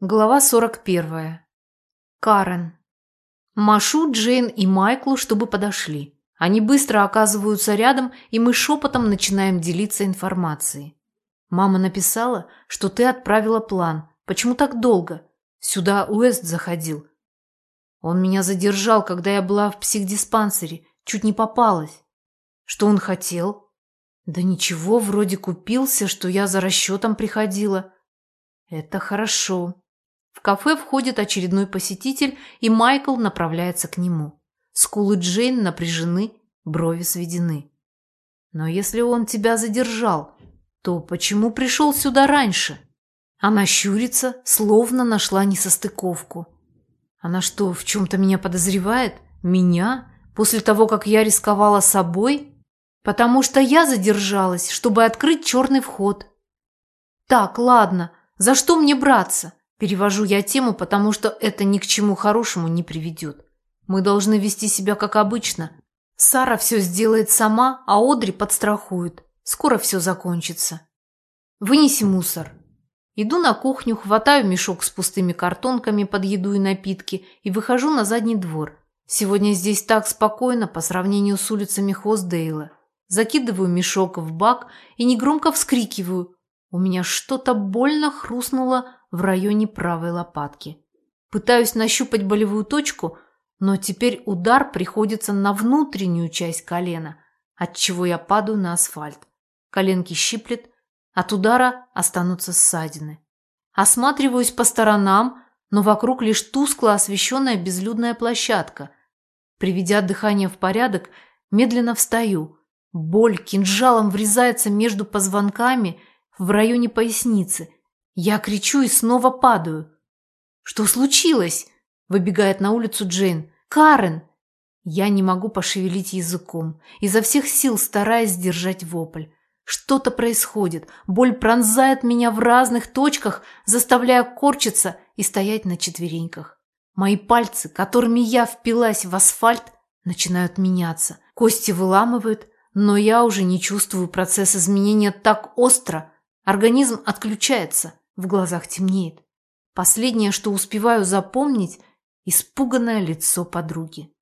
Глава 41. Карен. Машу Джейн и Майклу, чтобы подошли. Они быстро оказываются рядом, и мы шепотом начинаем делиться информацией. Мама написала, что ты отправила план. Почему так долго? Сюда Уэст заходил. Он меня задержал, когда я была в психдиспансере. Чуть не попалась. Что он хотел? Да ничего, вроде купился, что я за расчетом приходила. Это хорошо. В кафе входит очередной посетитель, и Майкл направляется к нему. Скулы Джейн напряжены, брови сведены. Но если он тебя задержал, то почему пришел сюда раньше? Она щурится, словно нашла несостыковку. Она что, в чем-то меня подозревает? Меня? После того, как я рисковала собой? Потому что я задержалась, чтобы открыть черный вход. Так, ладно, за что мне браться? Перевожу я тему, потому что это ни к чему хорошему не приведет. Мы должны вести себя как обычно. Сара все сделает сама, а Одри подстрахует. Скоро все закончится. Вынеси мусор. Иду на кухню, хватаю мешок с пустыми картонками под еду и напитки и выхожу на задний двор. Сегодня здесь так спокойно по сравнению с улицами Хоздейла. Закидываю мешок в бак и негромко вскрикиваю. У меня что-то больно хрустнуло в районе правой лопатки. Пытаюсь нащупать болевую точку, но теперь удар приходится на внутреннюю часть колена, от чего я падаю на асфальт. Коленки щиплет, от удара останутся ссадины. Осматриваюсь по сторонам, но вокруг лишь тускло освещенная безлюдная площадка. Приведя дыхание в порядок, медленно встаю. Боль кинжалом врезается между позвонками в районе поясницы. Я кричу и снова падаю. «Что случилось?» – выбегает на улицу Джейн. «Карен!» Я не могу пошевелить языком, изо всех сил стараясь сдержать вопль. Что-то происходит, боль пронзает меня в разных точках, заставляя корчиться и стоять на четвереньках. Мои пальцы, которыми я впилась в асфальт, начинают меняться. Кости выламывают, но я уже не чувствую процесс изменения так остро. Организм отключается. В глазах темнеет. Последнее, что успеваю запомнить – испуганное лицо подруги.